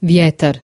Vieter